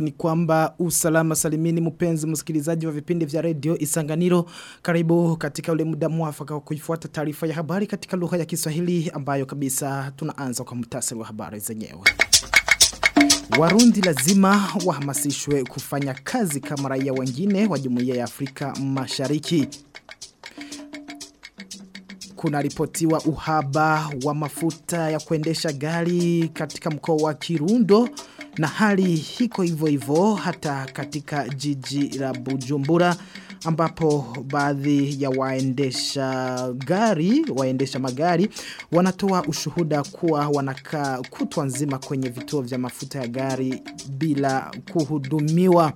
Ni kwamba usalama salimini mpenzi msikilizaji wa vipindi vya redio Isanganiro. Karibu katika ule muda mwafaka wa kuifuata taarifa ya habari katika lugha ya Kiswahili ambayo kabisa tunaanza kwa mtasari wa habari zenyewe. Warundi lazima wahamasishwe kufanya kazi kama raia wengine wa Jumuiya ya Afrika Mashariki. Kuna ripotiwa uhaba wa mafuta ya kuendesha gari katika mkoa wa Kirundo na hali hiko hivyo hivyo hata katika jiji la Bujumbura ambapo baadhi ya waendesha gari waendesha magari wanatoa ushuhuda kuwa wanakaa kutwa nzima kwenye vituo vya mafuta ya gari bila kuhudumiwa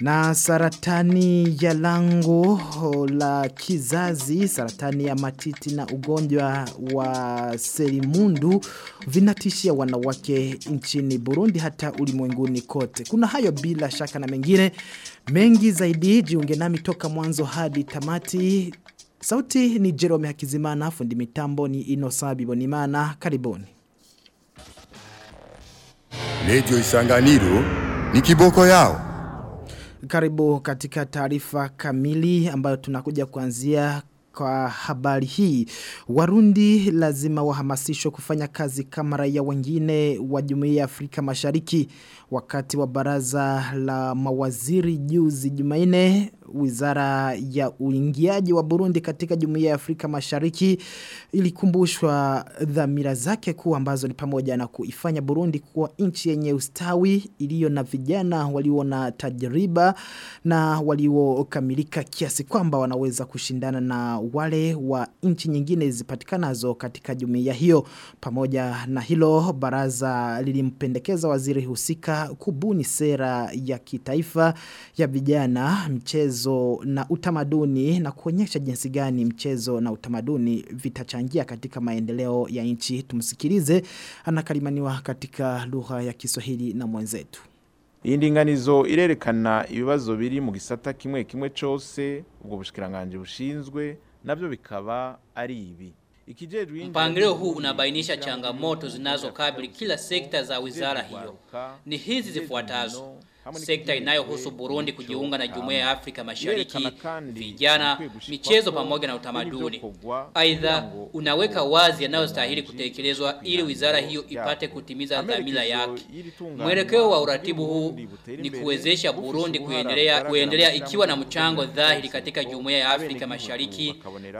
na saratani ya lango la kizazi, saratani ya matiti na ugonjwa wa selimundu vinatishia wanawake nchini Burundi hata ulimwenguni kote. Kuna hayo bila shaka na mengine mengi zaidi jiunge nami toka mwanzo hadi tamati. Sauti ni Jerome Hakizimana, fundi mitambo ni Inosabi Bonimana. Karibuni. Radio Isanganiro ni kiboko yao. Karibu katika taarifa kamili ambayo tunakuja kuanzia kwa habari hii. Warundi lazima wahamasishwe kufanya kazi kama raia wengine wa Jumuiya ya Afrika Mashariki wakati wa baraza la mawaziri juzi Jumanne Wizara ya uingiaji wa Burundi katika Jumuiya ya Afrika Mashariki ilikumbushwa dhamira zake kuu ambazo ni pamoja na kuifanya Burundi kuwa nchi yenye ustawi iliyo na vijana walio na tajriba na waliokamilika kiasi kwamba wanaweza kushindana na wale wa nchi nyingine zipatikanazo katika jumuiya hiyo. Pamoja na hilo baraza lilimpendekeza waziri husika kubuni sera ya kitaifa ya vijana mchezo na utamaduni na kuonyesha jinsi gani mchezo na utamaduni vitachangia katika maendeleo ya nchi tumsikilize anakalimaniwa katika lugha ya Kiswahili na mwenzetu iyi ndinganizo irerekana ibibazo biri mu gisata kimwe kimwe cyose ubwo bushikiranganje bushinzwe navyo bikaba ari ibi Mpangilio huu unabainisha changamoto zinazokabili kila sekta za wizara hiyo. Ni hizi zifuatazo. Sekta inayohusu Burundi kujiunga na Jumuiya ya Afrika Mashariki, vijana, michezo pamoja na utamaduni. Aidha, unaweka wazi yanayostahili kutekelezwa ili wizara hiyo ipate kutimiza dhamira yake. Mwelekeo wa uratibu huu ni kuwezesha Burundi kuendelea kuendelea ikiwa na mchango dhahiri katika Jumuiya ya Afrika Mashariki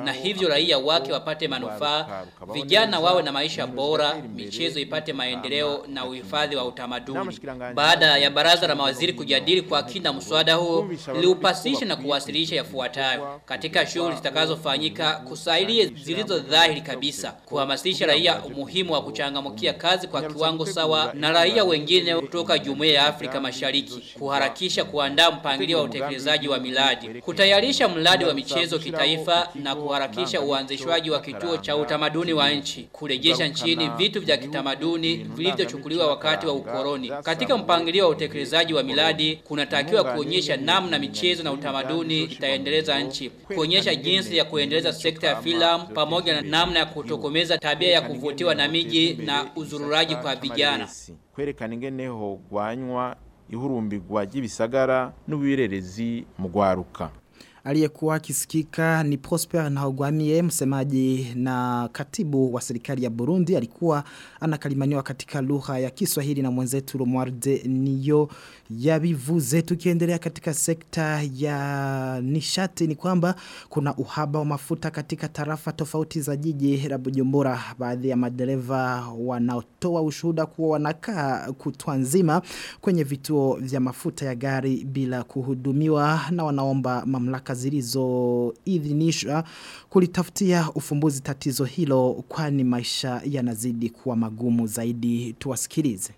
na hivyo raia wake wapate manufaa, vijana wawe na maisha bora, michezo ipate maendeleo na uhifadhi wa utamaduni. Baada ya baraza la mawaziri kujadili kwa kina mswada huo, liupasisha na kuwasilisha yafuatayo katika shughuli zitakazofanyika, kusaidia zilizo dhahiri kabisa, kuhamasisha raia umuhimu wa kuchangamkia kazi kwa kiwango sawa na raia wengine kutoka Jumuiya ya Afrika Mashariki, kuharakisha kuandaa mpangilio wa utekelezaji wa miradi, kutayarisha mradi wa michezo kitaifa na kuharakisha uanzishwaji wa kituo cha utamaduni wa nchi, kurejesha nchini vitu vya kitamaduni vilivyochukuliwa wakati wa ukoloni. Katika mpangilio wa utekelezaji wa miradi kunatakiwa kuonyesha namna michezo na utamaduni itaendeleza nchi, kuonyesha jinsi ya kuendeleza sekta ya filamu pamoja na namna ya kutokomeza tabia ya kuvutiwa na miji na uzururaji kwa vijana. Kwerekana ingene hogwanywa ihurumbirwa ry'ibisagara n'ubirerezi mu gwaruka. Aliyekuwa akisikika ni Prosper Ntahogwamiye msemaji na katibu wa serikali ya Burundi. Alikuwa anakalimaniwa katika lugha ya Kiswahili na mwenzetu Romualde niyo yabivuze tukiendelea katika sekta ya nishati ni kwamba kuna uhaba wa mafuta katika tarafa tofauti za jiji la Bujumbura. Baadhi ya madereva wanaotoa ushuhuda kuwa wanakaa kutwa nzima kwenye vituo vya mafuta ya gari bila kuhudumiwa na wanaomba mamlaka zilizoidhinishwa kulitafutia ufumbuzi tatizo hilo kwani maisha yanazidi kuwa magumu. Zaidi tuwasikilize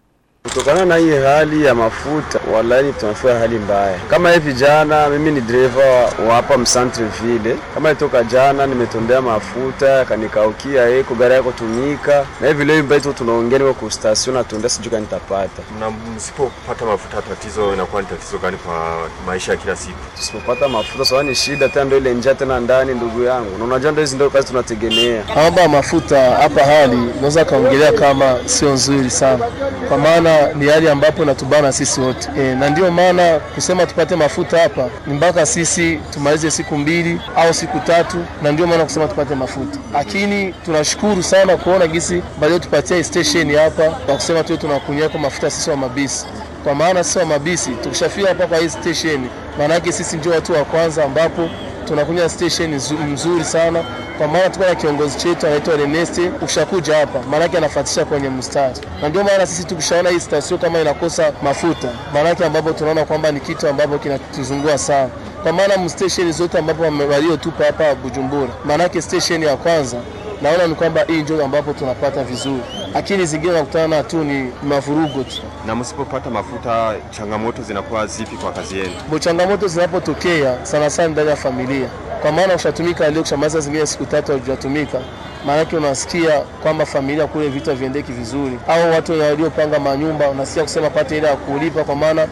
Kutokana na hii hali ya mafuta, walani tunafua hali mbaya. Kama hivi jana, mimi ni dereva wa hapa msantre ville, Kama itoka jana, nimetondea mafuta kanikaukia eko gari yako tumika, na hivi leo mbaito tunaongea niko ku station na tondea, sijui kani nitapata. Na msipopata mafuta, tatizo inakuwa ni tatizo gani kwa maisha ya kila siku? Tusipopata mafuta, sawa ni shida tena, ndio ile njaa tena ndani, ndugu yangu, na unajua ndio hizi ndio kazi tunategemea. Mambo ya mafuta hapa, hali naweza kaongelea kama sio nzuri sana, kwa maana ni hali ambapo natubana sisi wote e, na ndio maana kusema tupate mafuta hapa ni mpaka sisi tumalize siku mbili au siku tatu, na ndio maana kusema tupate mafuta. Lakini tunashukuru sana kuona gisi baadaye tupatia station hapa kwa kusema tu tunakunywa kwa mafuta sisi wa mabisi, kwa maana sisi wa mabisi tukishafika hapa kwa hii station, maana yake sisi ndio watu wa kwanza ambapo tunakunywa station mzuri sana. Kwa maana tuko na kiongozi chetu anaitwa Ernest. ushakuja hapa, maanake anafuatisha kwenye mstari, na ndio maana sisi tukishaona hii station kama inakosa mafuta, maanake ambapo tunaona kwamba ni kitu ambapo kinatuzungua sana, kwa maana mstation zote ambapo waliotupa hapa Bujumbura, maana yake station ya kwanza naona ni kwamba hii ndio ambapo tunapata vizuri, lakini zingine nakutana tu ni mavurugo tu. Na msipopata mafuta, changamoto zinakuwa zipi kwa kazi yenu? Bo, changamoto zinapotokea sana sana ndani ya familia, kwa maana ushatumika leo, kushamaliza zingine siku tatu haujatumika maanake unasikia kwamba familia kule vitu haviendeki vizuri, au watu waliopanga manyumba unasikia kusema pate ile ya kulipa, kwa maana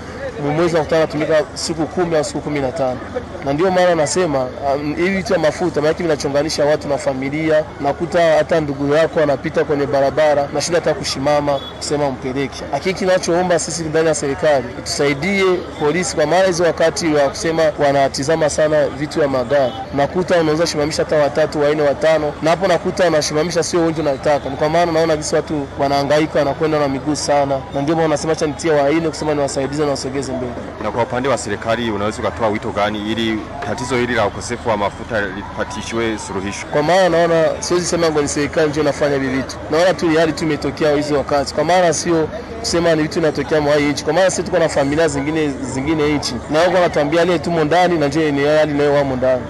mwezi unakutana natumika siku kumi au siku kumi na tano na ndio maana nasema um, hivi vitu ya mafuta maanake vinachonganisha watu na familia. Nakuta hata ndugu yako anapita kwenye barabara na shida hata kushimama kusema mpeleke. Lakini kinachoomba sisi ndani ya serikali itusaidie polisi, kwa maana hizo wakati wa kusema wanatizama sana vitu ya magari, nakuta unaweza shimamisha hata watatu wanne watano, na hapo nakuta unashimamisha sio wengi unataka, ni kwa maana naona gisi watu wanahangaika wanakwenda na miguu sana, na ndio maana nasema cha nitia waine kusema niwasaidize na wasogeze mbele. Na kwa upande wa serikali unaweza ukatoa wito gani ili tatizo hili la ukosefu wa mafuta lipatishwe suluhisho? Kwa maana naona siwezi sema ngo ni serikali ndio inafanya hivi vitu, naona tu hali tu imetokea hizo wakati, kwa maana sio kusema ni vitu vinatokea mwa hii nchi, kwa maana sisi tuko na familia zingine zingine nchi na wao wanatuambia ile tumo ndani na je ni hali nayo wamo ndani.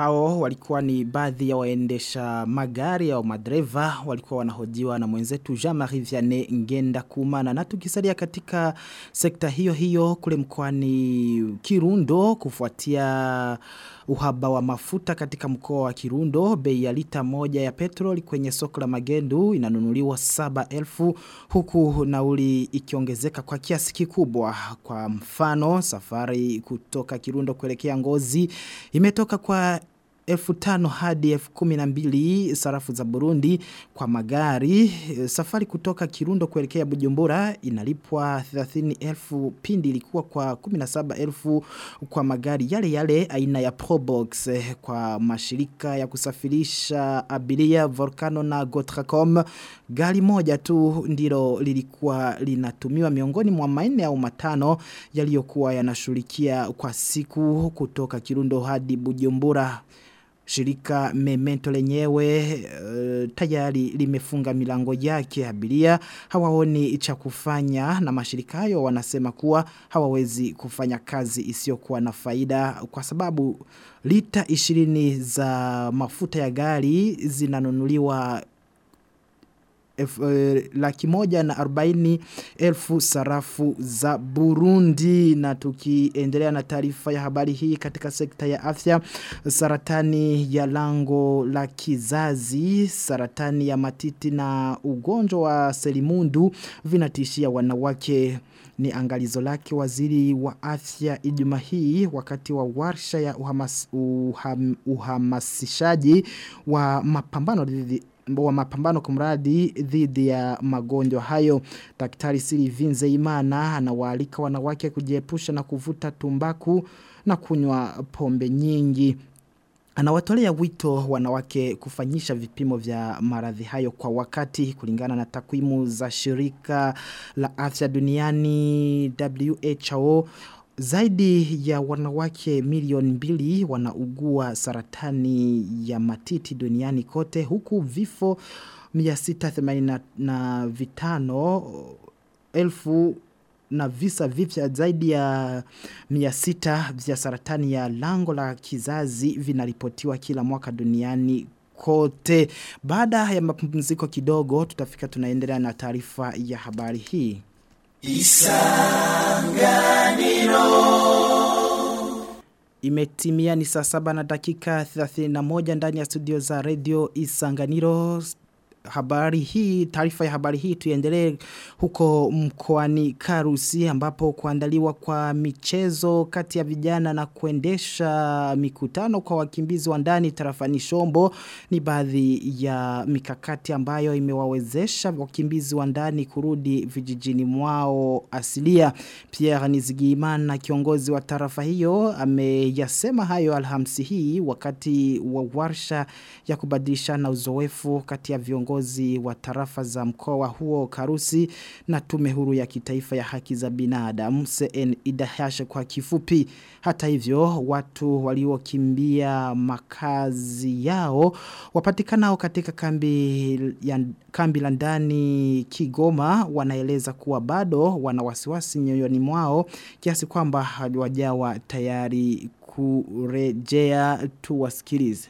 Hao walikuwa ni baadhi ya waendesha magari au madreva walikuwa wanahojiwa na mwenzetu Jean-Marie Vianney Ngenda Kumana. Na tukisalia katika sekta hiyo hiyo kule mkoani Kirundo kufuatia uhaba wa mafuta katika mkoa wa Kirundo bei ya lita moja ya petroli kwenye soko la Magendu inanunuliwa 7000 huku nauli ikiongezeka kwa kiasi kikubwa. Kwa mfano safari kutoka Kirundo kuelekea Ngozi imetoka kwa elfu tano hadi elfu kumi na mbili sarafu za Burundi kwa magari. Safari kutoka Kirundo kuelekea Bujumbura inalipwa 30 elfu pindi ilikuwa kwa 17 elfu kwa magari yale yale aina ya Probox kwa mashirika ya kusafirisha abiria Volcano na Gotracom. Gari moja tu ndilo lilikuwa linatumiwa miongoni mwa manne au matano yaliyokuwa yanashughulikia kwa siku kutoka Kirundo hadi Bujumbura. Shirika memento lenyewe uh, tayari limefunga milango yake abiria. Hawaoni cha kufanya na mashirika hayo wanasema kuwa hawawezi kufanya kazi isiyokuwa na faida kwa sababu lita 20 za mafuta ya gari zinanunuliwa Uh, laki moja na arobaini elfu sarafu za Burundi. Na tukiendelea na taarifa ya habari hii katika sekta ya afya saratani ya lango la kizazi saratani ya matiti na ugonjwa wa selimundu vinatishia wanawake. Ni angalizo lake waziri wa afya Ijumaa hii wakati wa warsha ya uhamas, uham, uhamasishaji wa mapambano dhidi wa mapambano kumradi dhidi ya magonjwa hayo daktari Siri Vinze Imana anawaalika wanawake kujiepusha na kuvuta tumbaku na kunywa pombe nyingi. Anawatolea wito wanawake kufanyisha vipimo vya maradhi hayo kwa wakati kulingana na takwimu za shirika la afya duniani WHO zaidi ya wanawake milioni mbili wanaugua saratani ya matiti duniani kote huku vifo 685 elfu na visa vipya zaidi ya 600 vya saratani ya lango la kizazi vinaripotiwa kila mwaka duniani kote. Baada ya mapumziko kidogo tutafika tunaendelea na taarifa ya habari hii. Imetimia ni saa saba na dakika 31 ndani ya studio za radio Isanganiro habari hii taarifa ya habari hii tuendelee huko mkoani Karusi ambapo kuandaliwa kwa michezo kati ya vijana na kuendesha mikutano kwa wakimbizi wa ndani tarafani Shombo ni baadhi ya mikakati ambayo imewawezesha wakimbizi wa ndani kurudi vijijini mwao asilia. Pierre Nizigimana kiongozi wa tarafa hiyo ameyasema hayo alhamsi hii wakati wa warsha ya kubadilishana uzoefu kati ya viongozi viongozi wa tarafa za mkoa huo Karusi na tume huru ya kitaifa ya haki za binadamu CN idahasha kwa kifupi. Hata hivyo watu waliokimbia makazi yao wapatikanao katika kambi ya kambi la ndani Kigoma wanaeleza kuwa bado wana wasiwasi nyoyoni mwao kiasi kwamba hawajawa tayari kurejea tuwasikilize.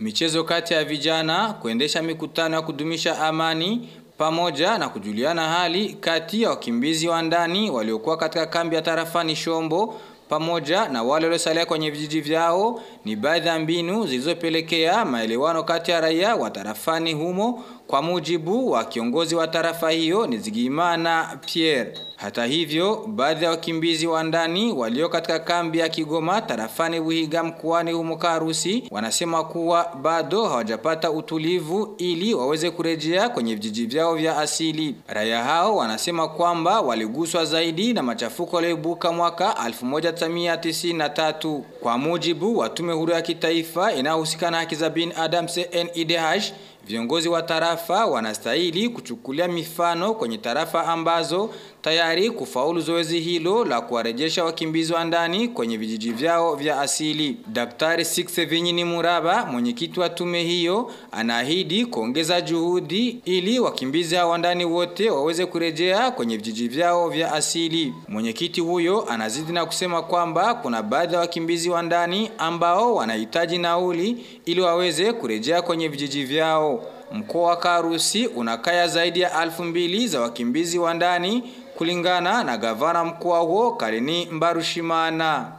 Michezo kati ya vijana, kuendesha mikutano ya kudumisha amani, pamoja na kujuliana hali kati ya wakimbizi wa ndani waliokuwa katika kambi ya tarafani Shombo pamoja na wale waliosalia kwenye vijiji vyao. Ni baadhi ya mbinu zilizopelekea maelewano kati ya raia wa tarafani humo kwa mujibu wa kiongozi wa tarafa hiyo ni Zigimana Pierre. Hata hivyo, baadhi ya wakimbizi wa ndani walio katika kambi ya Kigoma tarafani Buhiga mkoani humo Karusi wanasema kuwa bado hawajapata utulivu ili waweze kurejea kwenye vijiji vyao vya asili. Raia hao wanasema kwamba waliguswa zaidi na machafuko yaliyoibuka mwaka 1993. Kwa mujibu wa tume huru ya kitaifa inayohusika na haki za binadamu CNIDH Viongozi wa tarafa wanastahili kuchukulia mifano kwenye tarafa ambazo tayari kufaulu zoezi hilo la kuwarejesha wakimbizi wa ndani kwenye vijiji vyao vya asili. Daktari Sikse ni Muraba, mwenyekiti wa tume hiyo, anaahidi kuongeza juhudi ili wakimbizi hao ndani wote waweze kurejea kwenye vijiji vyao vya asili. Mwenyekiti huyo anazidi na kusema kwamba kuna baadhi ya wakimbizi wa ndani ambao wanahitaji nauli ili waweze kurejea kwenye vijiji vyao. Mkoa wa Karusi unakaya zaidi ya alfu mbili za wakimbizi wa ndani kulingana na gavana mkoa huo Kalini Mbarushimana.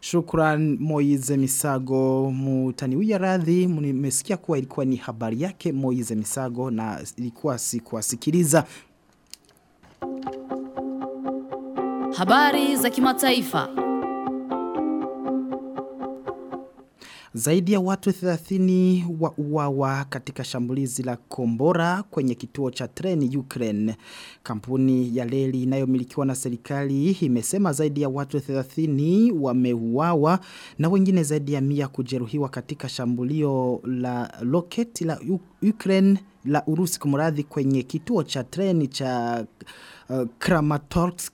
Shukran Moize Misago mutani mutaniwia radhi mmesikia kuwa ilikuwa ni habari yake Moize Misago na ilikuwa sikuwasikiliza Habari za kimataifa. Zaidi ya watu 30 wa uwawa katika shambulizi la kombora kwenye kituo cha treni Ukraine. Kampuni ya leli inayomilikiwa na serikali imesema zaidi ya watu 30 wameuawa na wengine zaidi ya mia kujeruhiwa katika shambulio la roketi la Ukraine la Urusi kumradhi kwenye kituo cha treni cha uh, Kramatorsk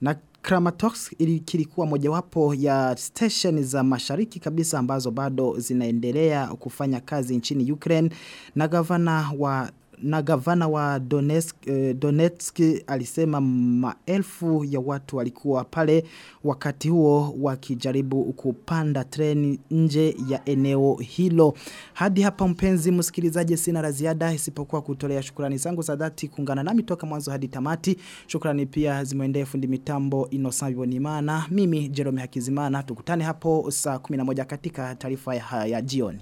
na Kramatorsk kilikuwa mojawapo ya station za mashariki kabisa ambazo bado zinaendelea kufanya kazi nchini Ukraine. Na gavana wa na gavana wa Donetsk, eh, Donetsk alisema maelfu ya watu walikuwa pale wakati huo wakijaribu kupanda treni nje ya eneo hilo. Hadi hapa mpenzi msikilizaji sina la ziada isipokuwa kutolea shukrani zangu za dhati kuungana nami toka mwanzo hadi tamati. Shukrani pia zimeendea fundi mitambo Innocent Bonimana. Mimi Jerome Hakizimana tukutane hapo saa 11 katika taarifa ya, ya jioni.